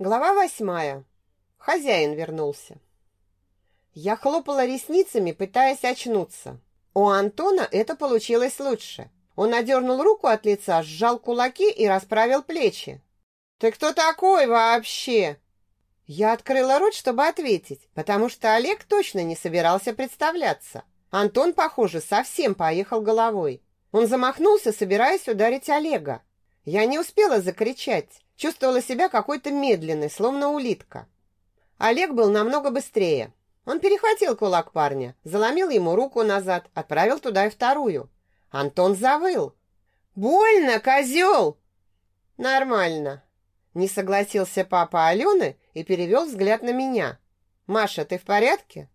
Глава восьмая. Хозяин вернулся. Я хлопала ресницами, пытаясь очнуться. У Антона это получилось лучше. Он одернул руку от лица, сжал кулаки и расправил плечи. «Ты кто такой вообще?» Я открыла рот, чтобы ответить, потому что Олег точно не собирался представляться. Антон, похоже, совсем поехал головой. Он замахнулся, собираясь ударить Олега. Я не успела закричать. Чувствовала себя какой-то медленной, словно улитка. Олег был намного быстрее. Он перехватил кулак парня, заломил ему руку назад, отправил туда и вторую. Антон завыл. «Больно, козел!» «Нормально», — не согласился папа Алены и перевел взгляд на меня. «Маша, ты в порядке?»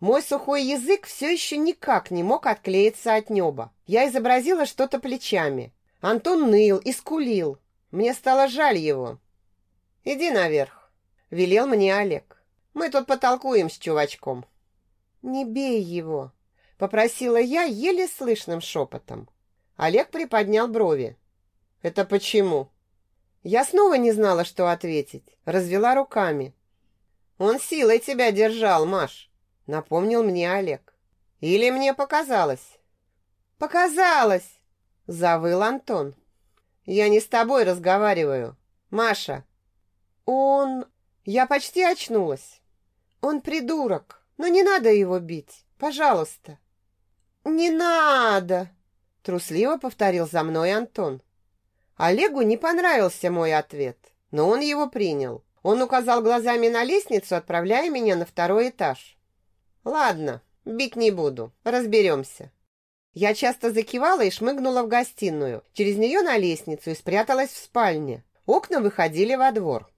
Мой сухой язык все еще никак не мог отклеиться от неба. Я изобразила что-то плечами. Антон ныл и скулил, мне стало жаль его. Иди наверх, велел мне Олег. Мы тут потолкуем с чувачком. Не бей его, попросила я еле слышным шепотом. Олег приподнял брови. Это почему? Я снова не знала, что ответить, развела руками. Он силой тебя держал, Маш, напомнил мне Олег. Или мне показалось? Показалось, завыл Антон. Я не с тобой разговариваю. Маша. Он... Я почти очнулась. Он придурок, но не надо его бить. Пожалуйста. Не надо, трусливо повторил за мной Антон. Олегу не понравился мой ответ, но он его принял. Он указал глазами на лестницу, отправляя меня на второй этаж. Ладно, бить не буду, разберемся. Я часто закивала и шмыгнула в гостиную, через нее на лестницу и спряталась в спальне. Окна выходили во двор.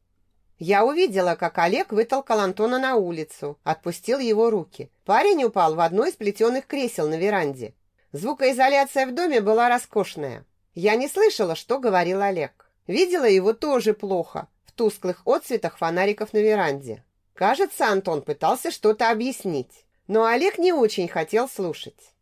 Я увидела, как Олег вытолкал Антона на улицу, отпустил его руки. Парень упал в одно из плетеных кресел на веранде. Звукоизоляция в доме была роскошная. Я не слышала, что говорил Олег. Видела его тоже плохо, в тусклых отсветах фонариков на веранде. Кажется, Антон пытался что-то объяснить, но Олег не очень хотел слушать.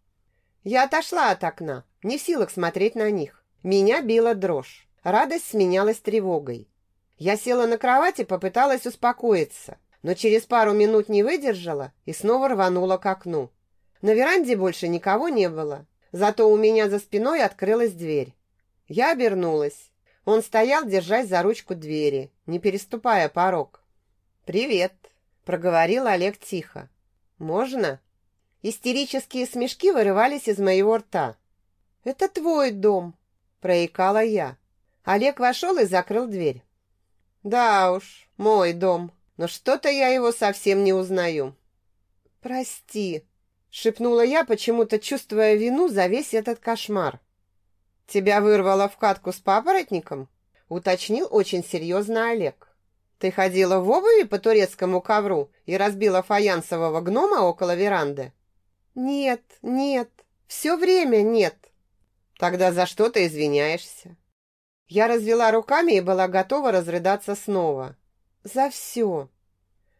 Я отошла от окна, не в силах смотреть на них. Меня била дрожь. Радость сменялась тревогой. Я села на кровати, попыталась успокоиться, но через пару минут не выдержала и снова рванула к окну. На веранде больше никого не было, зато у меня за спиной открылась дверь. Я обернулась. Он стоял, держась за ручку двери, не переступая порог. «Привет», — проговорил Олег тихо. «Можно?» Истерические смешки вырывались из моего рта. «Это твой дом», – проикала я. Олег вошел и закрыл дверь. «Да уж, мой дом, но что-то я его совсем не узнаю». «Прости», – шепнула я, почему-то чувствуя вину за весь этот кошмар. «Тебя вырвало в катку с папоротником?» – уточнил очень серьезно Олег. «Ты ходила в обуви по турецкому ковру и разбила фаянсового гнома около веранды?» «Нет, нет, все время нет». «Тогда за что ты извиняешься?» Я развела руками и была готова разрыдаться снова. «За все».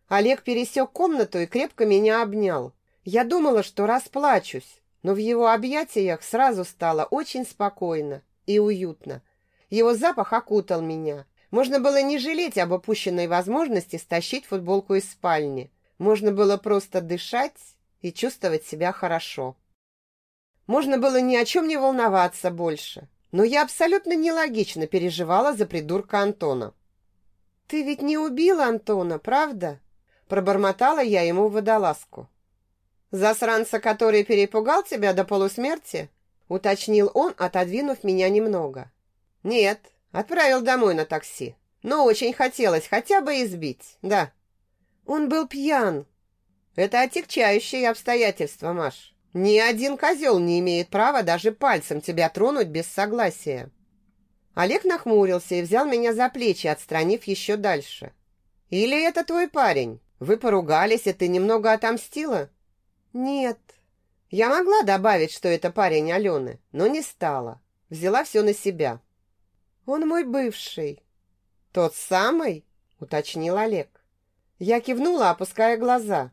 Олег пересек комнату и крепко меня обнял. Я думала, что расплачусь, но в его объятиях сразу стало очень спокойно и уютно. Его запах окутал меня. Можно было не жалеть об упущенной возможности стащить футболку из спальни. Можно было просто дышать и чувствовать себя хорошо. Можно было ни о чем не волноваться больше, но я абсолютно нелогично переживала за придурка Антона. «Ты ведь не убила Антона, правда?» Пробормотала я ему водолазку. «Засранца, который перепугал тебя до полусмерти?» Уточнил он, отодвинув меня немного. «Нет, отправил домой на такси. Но очень хотелось хотя бы избить, да». «Он был пьян», это отягчающие обстоятельства, Маш. Ни один козел не имеет права даже пальцем тебя тронуть без согласия. Олег нахмурился и взял меня за плечи, отстранив еще дальше. Или это твой парень? Вы поругались, и ты немного отомстила? Нет. Я могла добавить, что это парень Алены, но не стала. Взяла все на себя. Он мой бывший. Тот самый? Уточнил Олег. Я кивнула, опуская глаза.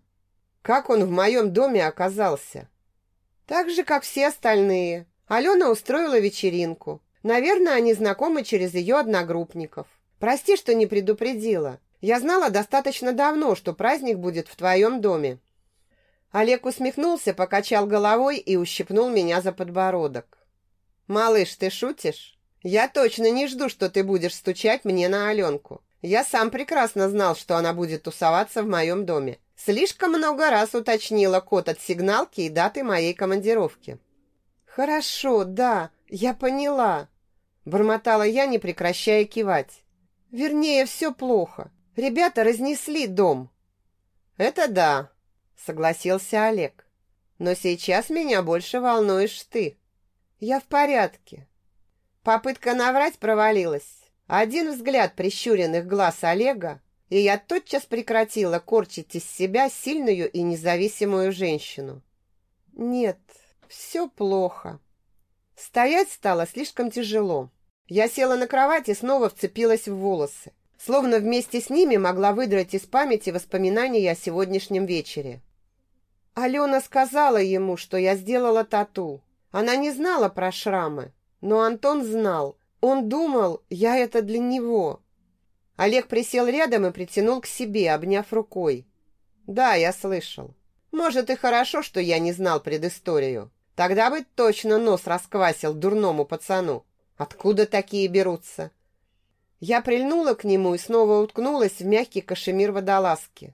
Как он в моем доме оказался? Так же, как все остальные. Алена устроила вечеринку. Наверное, они знакомы через ее одногруппников. Прости, что не предупредила. Я знала достаточно давно, что праздник будет в твоем доме». Олег усмехнулся, покачал головой и ущипнул меня за подбородок. «Малыш, ты шутишь? Я точно не жду, что ты будешь стучать мне на Аленку. Я сам прекрасно знал, что она будет тусоваться в моем доме. Слишком много раз уточнила код от сигналки и даты моей командировки». «Хорошо, да, я поняла», – бормотала я, не прекращая кивать. «Вернее, все плохо. Ребята разнесли дом. Это да, согласился Олег. Но сейчас меня больше волнуешь ты. Я в порядке. Попытка наврать провалилась. Один взгляд прищуренных глаз Олега, и я тотчас прекратила корчить из себя сильную и независимую женщину. Нет, все плохо. Стоять стало слишком тяжело. Я села на кровать и снова вцепилась в волосы словно вместе с ними могла выдрать из памяти воспоминания о сегодняшнем вечере. Алена сказала ему, что я сделала тату. Она не знала про шрамы, но Антон знал. Он думал, я это для него. Олег присел рядом и притянул к себе, обняв рукой. Да, я слышал. Может, и хорошо, что я не знал предысторию. Тогда бы точно нос расквасил дурному пацану. Откуда такие берутся? Я прильнула к нему и снова уткнулась в мягкий кашемир водолазки.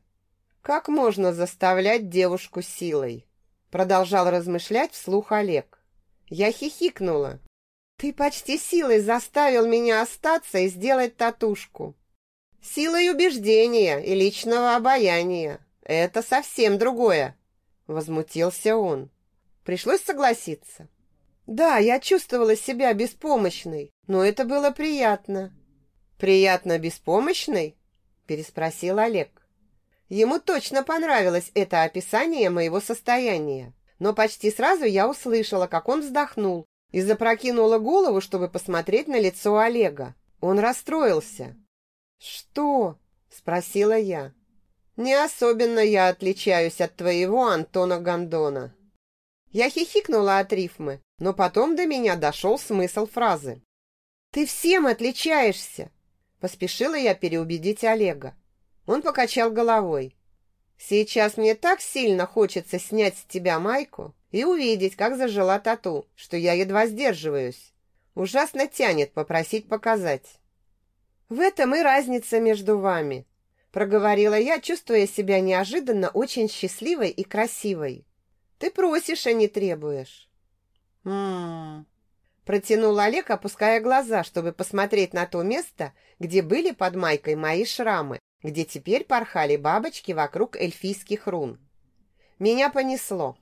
Как можно заставлять девушку силой? Продолжал размышлять вслух Олег. Я хихикнула. Ты почти силой заставил меня остаться и сделать татушку. Силой убеждения и личного обаяния. Это совсем другое. Возмутился он. Пришлось согласиться. Да, я чувствовала себя беспомощной, но это было приятно. «Приятно беспомощный?» – переспросил Олег. Ему точно понравилось это описание моего состояния, но почти сразу я услышала, как он вздохнул и запрокинула голову, чтобы посмотреть на лицо Олега. Он расстроился. «Что?» – спросила я. «Не особенно я отличаюсь от твоего Антона Гондона». Я хихикнула от рифмы, но потом до меня дошел смысл фразы. «Ты всем отличаешься!» Поспешила я переубедить Олега. Он покачал головой. «Сейчас мне так сильно хочется снять с тебя майку и увидеть, как зажила тату, что я едва сдерживаюсь. Ужасно тянет попросить показать». «В этом и разница между вами», проговорила я, чувствуя себя неожиданно очень счастливой и красивой. «Ты просишь, а не требуешь». «М-м-м», Протянул Олег, опуская глаза, чтобы посмотреть на то место, где были под майкой мои шрамы, где теперь порхали бабочки вокруг эльфийских рун. Меня понесло.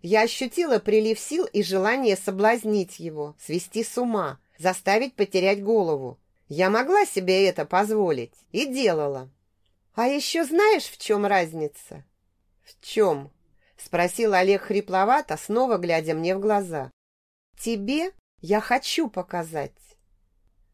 Я ощутила прилив сил и желание соблазнить его, свести с ума, заставить потерять голову. Я могла себе это позволить и делала. А еще знаешь, в чем разница? В чем? Спросил Олег хрипловато, снова глядя мне в глаза. Тебе я хочу показать.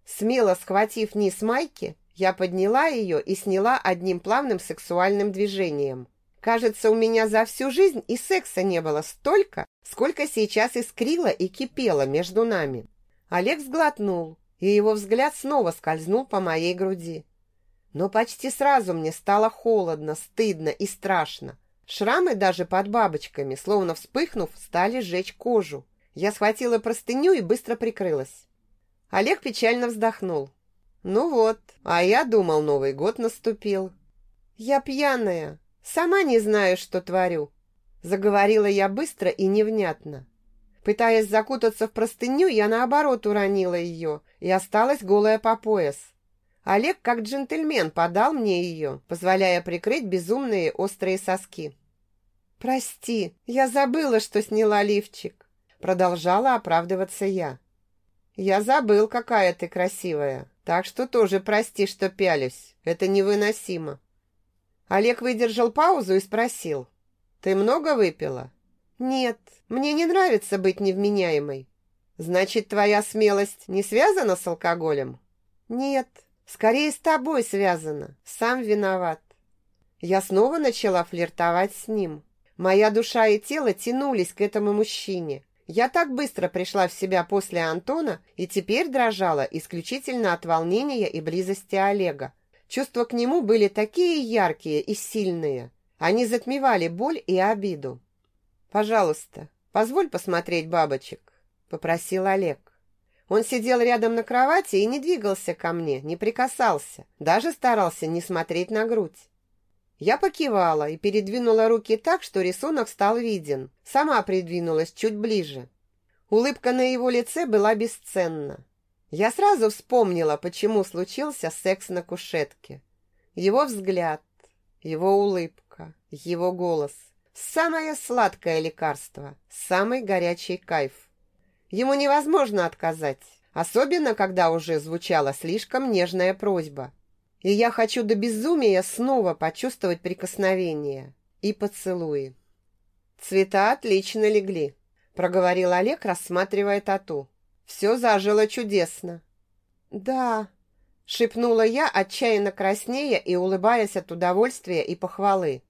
Смело схватив низ майки, я подняла ее и сняла одним плавным сексуальным движением. Кажется, у меня за всю жизнь и секса не было столько, сколько сейчас искрило и кипело между нами. Олег сглотнул, и его взгляд снова скользнул по моей груди. Но почти сразу мне стало холодно, стыдно и страшно. Шрамы даже под бабочками, словно вспыхнув, стали сжечь кожу. Я схватила простыню и быстро прикрылась. Олег печально вздохнул. «Ну вот, а я думал, Новый год наступил». «Я пьяная, сама не знаю, что творю», заговорила я быстро и невнятно. Пытаясь закутаться в простыню, я наоборот уронила ее и осталась голая по пояс. Олег, как джентльмен, подал мне ее, позволяя прикрыть безумные острые соски. «Прости, я забыла, что сняла лифчик. Продолжала оправдываться я. «Я забыл, какая ты красивая, так что тоже прости, что пялюсь. Это невыносимо». Олег выдержал паузу и спросил. «Ты много выпила?» «Нет, мне не нравится быть невменяемой». «Значит, твоя смелость не связана с алкоголем?» «Нет, скорее с тобой связана. Сам виноват». Я снова начала флиртовать с ним. Моя душа и тело тянулись к этому мужчине. Я так быстро пришла в себя после Антона и теперь дрожала исключительно от волнения и близости Олега. Чувства к нему были такие яркие и сильные. Они затмевали боль и обиду. «Пожалуйста, позволь посмотреть бабочек», — попросил Олег. Он сидел рядом на кровати и не двигался ко мне, не прикасался, даже старался не смотреть на грудь. Я покивала и передвинула руки так, что рисунок стал виден. Сама придвинулась чуть ближе. Улыбка на его лице была бесценна. Я сразу вспомнила, почему случился секс на кушетке. Его взгляд, его улыбка, его голос. Самое сладкое лекарство, самый горячий кайф. Ему невозможно отказать, особенно когда уже звучала слишком нежная просьба. И я хочу до безумия снова почувствовать прикосновение и поцелуи. Цвета отлично легли, проговорил Олег, рассматривая тату. Все зажило чудесно. Да, шепнула я, отчаянно краснея и улыбаясь от удовольствия и похвалы.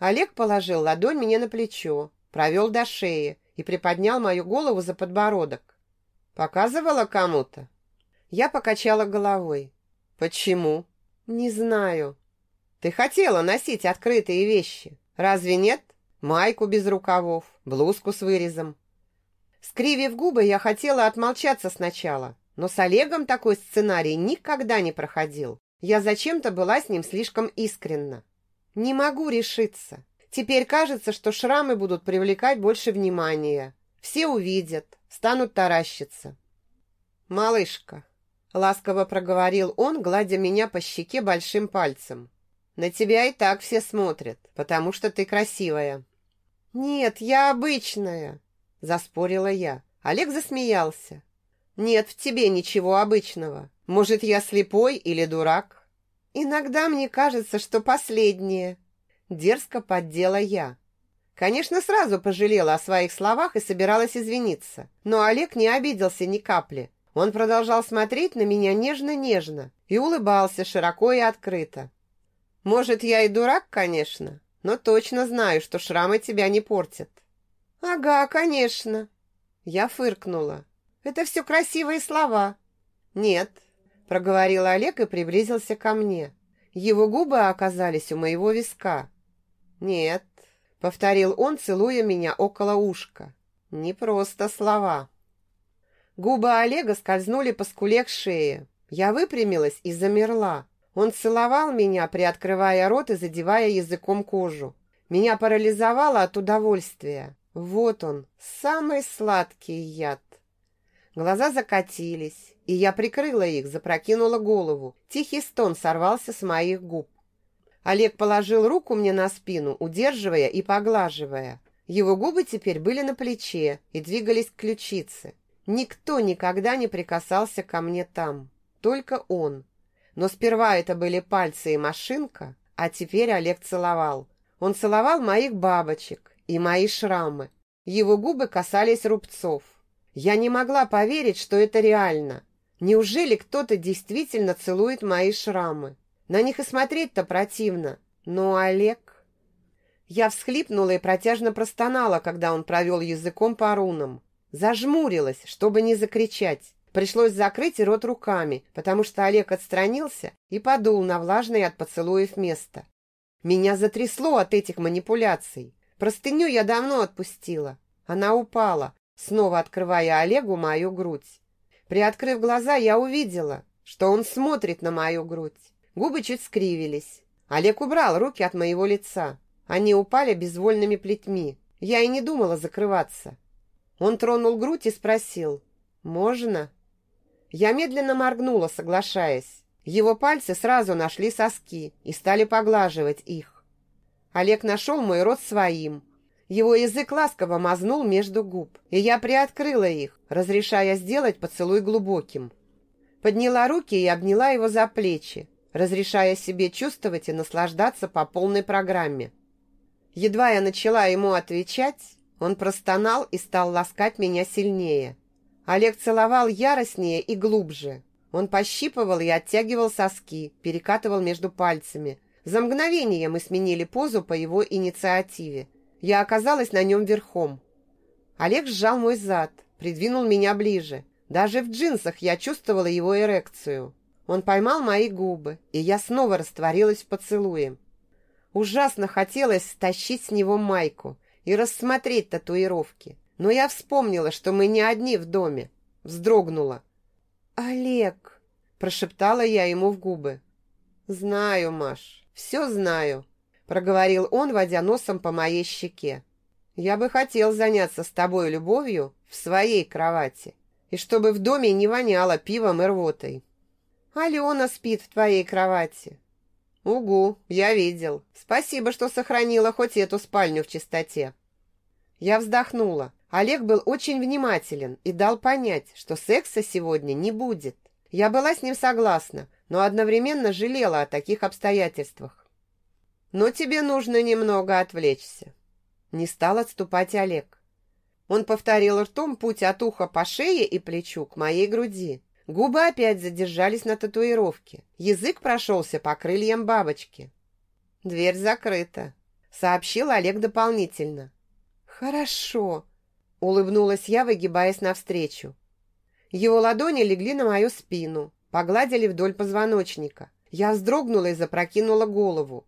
Олег положил ладонь мне на плечо, провел до шеи и приподнял мою голову за подбородок. Показывала кому-то? Я покачала головой. Почему? «Не знаю». «Ты хотела носить открытые вещи, разве нет? Майку без рукавов, блузку с вырезом». Скривив губы, я хотела отмолчаться сначала, но с Олегом такой сценарий никогда не проходил. Я зачем-то была с ним слишком искренна. Не могу решиться. Теперь кажется, что шрамы будут привлекать больше внимания. Все увидят, станут таращиться. «Малышка, Ласково проговорил он, гладя меня по щеке большим пальцем. «На тебя и так все смотрят, потому что ты красивая». «Нет, я обычная», — заспорила я. Олег засмеялся. «Нет в тебе ничего обычного. Может, я слепой или дурак?» «Иногда мне кажется, что последнее». Дерзко поддела я. Конечно, сразу пожалела о своих словах и собиралась извиниться. Но Олег не обиделся ни капли. Он продолжал смотреть на меня нежно-нежно и улыбался широко и открыто. «Может, я и дурак, конечно, но точно знаю, что шрамы тебя не портят». «Ага, конечно». Я фыркнула. «Это все красивые слова». «Нет», — проговорил Олег и приблизился ко мне. Его губы оказались у моего виска. «Нет», — повторил он, целуя меня около ушка. «Не просто слова». Губы Олега скользнули по скуле к шее. Я выпрямилась и замерла. Он целовал меня, приоткрывая рот и задевая языком кожу. Меня парализовало от удовольствия. Вот он, самый сладкий яд. Глаза закатились, и я прикрыла их, запрокинула голову. Тихий стон сорвался с моих губ. Олег положил руку мне на спину, удерживая и поглаживая. Его губы теперь были на плече и двигались к ключице. Никто никогда не прикасался ко мне там, только он. Но сперва это были пальцы и машинка, а теперь Олег целовал. Он целовал моих бабочек и мои шрамы. Его губы касались рубцов. Я не могла поверить, что это реально. Неужели кто-то действительно целует мои шрамы? На них и смотреть-то противно. Но Олег... Я всхлипнула и протяжно простонала, когда он провел языком по рунам. Зажмурилась, чтобы не закричать. Пришлось закрыть рот руками, потому что Олег отстранился и подул на влажное от поцелуев место. Меня затрясло от этих манипуляций. Простыню я давно отпустила. Она упала, снова открывая Олегу мою грудь. Приоткрыв глаза, я увидела, что он смотрит на мою грудь. Губы чуть скривились. Олег убрал руки от моего лица. Они упали безвольными плетьми. Я и не думала закрываться. Он тронул грудь и спросил «Можно?». Я медленно моргнула, соглашаясь. Его пальцы сразу нашли соски и стали поглаживать их. Олег нашел мой рот своим. Его язык ласково мазнул между губ, и я приоткрыла их, разрешая сделать поцелуй глубоким. Подняла руки и обняла его за плечи, разрешая себе чувствовать и наслаждаться по полной программе. Едва я начала ему отвечать, он простонал и стал ласкать меня сильнее. Олег целовал яростнее и глубже. Он пощипывал и оттягивал соски, перекатывал между пальцами. За мгновение мы сменили позу по его инициативе. Я оказалась на нем верхом. Олег сжал мой зад, придвинул меня ближе. Даже в джинсах я чувствовала его эрекцию. Он поймал мои губы, и я снова растворилась в поцелуе. Ужасно хотелось стащить с него майку и рассмотреть татуировки. Но я вспомнила, что мы не одни в доме. Вздрогнула. «Олег!» – прошептала я ему в губы. «Знаю, Маш, все знаю», – проговорил он, водя носом по моей щеке. «Я бы хотел заняться с тобой любовью в своей кровати, и чтобы в доме не воняло пивом и рвотой». «Алена спит в твоей кровати». «Угу, я видел. Спасибо, что сохранила хоть эту спальню в чистоте». Я вздохнула. Олег был очень внимателен и дал понять, что секса сегодня не будет. Я была с ним согласна, но одновременно жалела о таких обстоятельствах. «Но тебе нужно немного отвлечься». Не стал отступать Олег. Он повторил ртом путь от уха по шее и плечу к моей груди. Губы опять задержались на татуировке. Язык прошелся по крыльям бабочки. «Дверь закрыта», — сообщил Олег дополнительно. «Хорошо», — улыбнулась я, выгибаясь навстречу. Его ладони легли на мою спину, погладили вдоль позвоночника. Я вздрогнула и запрокинула голову.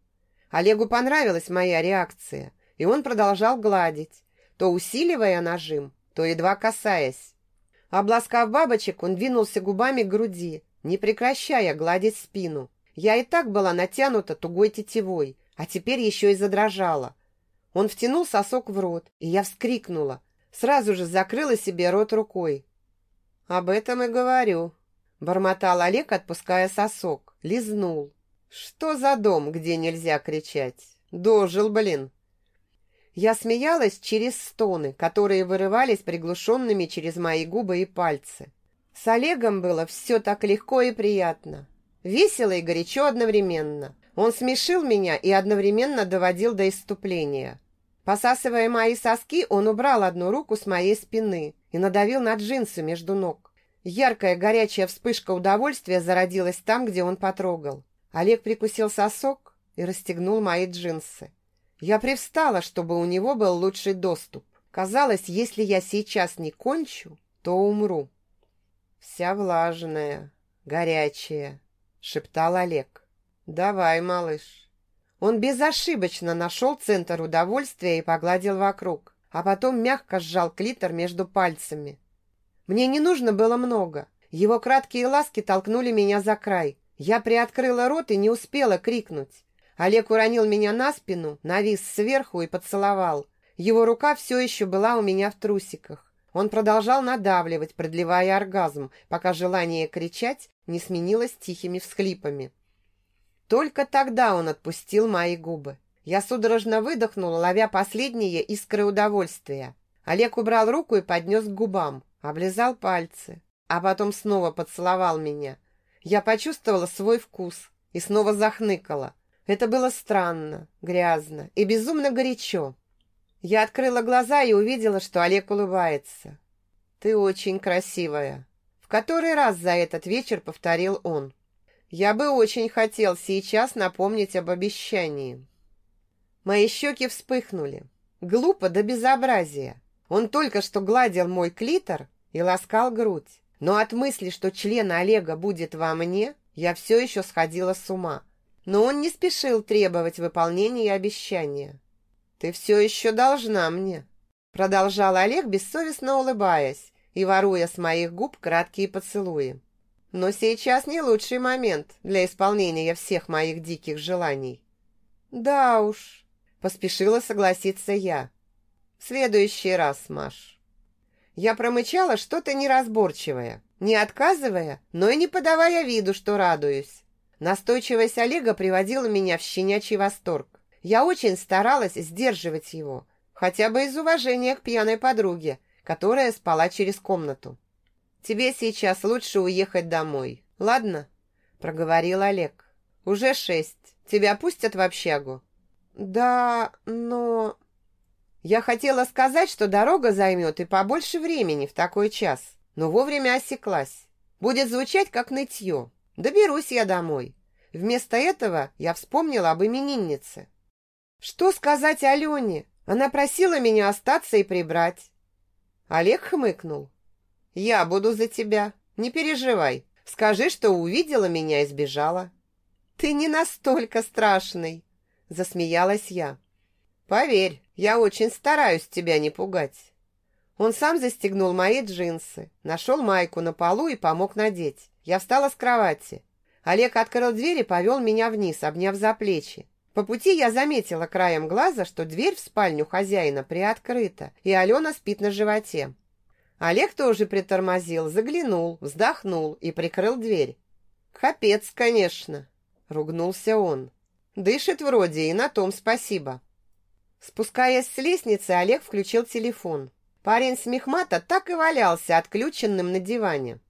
Олегу понравилась моя реакция, и он продолжал гладить, то усиливая нажим, то едва касаясь. Обласкав бабочек, он двинулся губами к груди, не прекращая гладить спину. Я и так была натянута тугой тетивой, а теперь еще и задрожала. Он втянул сосок в рот, и я вскрикнула. Сразу же закрыла себе рот рукой. «Об этом и говорю», — бормотал Олег, отпуская сосок. Лизнул. «Что за дом, где нельзя кричать? Дожил, блин!» Я смеялась через стоны, которые вырывались приглушенными через мои губы и пальцы. С Олегом было все так легко и приятно. Весело и горячо одновременно. Он смешил меня и одновременно доводил до иступления. Посасывая мои соски, он убрал одну руку с моей спины и надавил на джинсы между ног. Яркая горячая вспышка удовольствия зародилась там, где он потрогал. Олег прикусил сосок и расстегнул мои джинсы. Я привстала, чтобы у него был лучший доступ. Казалось, если я сейчас не кончу, то умру. «Вся влажная, горячая», — шептал Олег. «Давай, малыш». Он безошибочно нашел центр удовольствия и погладил вокруг, а потом мягко сжал клитор между пальцами. Мне не нужно было много. Его краткие ласки толкнули меня за край. Я приоткрыла рот и не успела крикнуть. Олег уронил меня на спину, навис сверху и поцеловал. Его рука все еще была у меня в трусиках. Он продолжал надавливать, продлевая оргазм, пока желание кричать не сменилось тихими всхлипами. Только тогда он отпустил мои губы. Я судорожно выдохнула, ловя последние искры удовольствия. Олег убрал руку и поднес к губам, облизал пальцы, а потом снова поцеловал меня. Я почувствовала свой вкус и снова захныкала. Это было странно, грязно и безумно горячо. Я открыла глаза и увидела, что Олег улыбается. «Ты очень красивая», — в который раз за этот вечер повторил он. Я бы очень хотел сейчас напомнить об обещании. Мои щеки вспыхнули. Глупо до безобразия. Он только что гладил мой клитор и ласкал грудь. Но от мысли, что член Олега будет во мне, я все еще сходила с ума. Но он не спешил требовать выполнения обещания. «Ты все еще должна мне», — продолжал Олег, бессовестно улыбаясь и воруя с моих губ краткие поцелуи. Но сейчас не лучший момент для исполнения всех моих диких желаний. Да уж, поспешила согласиться я. В следующий раз, Маш. Я промычала что-то неразборчивое, не отказывая, но и не подавая виду, что радуюсь. Настойчивость Олега приводила меня в щенячий восторг. Я очень старалась сдерживать его, хотя бы из уважения к пьяной подруге, которая спала через комнату. Тебе сейчас лучше уехать домой, ладно?» Проговорил Олег. «Уже шесть. Тебя пустят в общагу?» «Да, но...» Я хотела сказать, что дорога займет и побольше времени в такой час, но вовремя осеклась. Будет звучать как нытье. Доберусь я домой. Вместо этого я вспомнила об имениннице. Что сказать Алене? Она просила меня остаться и прибрать. Олег хмыкнул. «Я буду за тебя. Не переживай. Скажи, что увидела меня и сбежала». «Ты не настолько страшный», — засмеялась я. «Поверь, я очень стараюсь тебя не пугать». Он сам застегнул мои джинсы, нашел майку на полу и помог надеть. Я встала с кровати. Олег открыл дверь и повел меня вниз, обняв за плечи. По пути я заметила краем глаза, что дверь в спальню хозяина приоткрыта, и Алена спит на животе. Олег тоже притормозил, заглянул, вздохнул и прикрыл дверь. «Капец, конечно!» — ругнулся он. «Дышит вроде, и на том спасибо». Спускаясь с лестницы, Олег включил телефон. Парень с мехмата так и валялся отключенным на диване.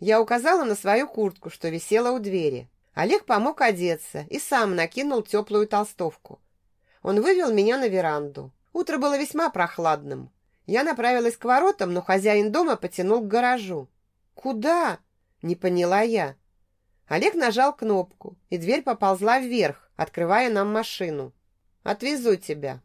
Я указала на свою куртку, что висела у двери. Олег помог одеться и сам накинул теплую толстовку. Он вывел меня на веранду. Утро было весьма прохладным. Я направилась к воротам, но хозяин дома потянул к гаражу. «Куда?» – не поняла я. Олег нажал кнопку, и дверь поползла вверх, открывая нам машину. «Отвезу тебя»,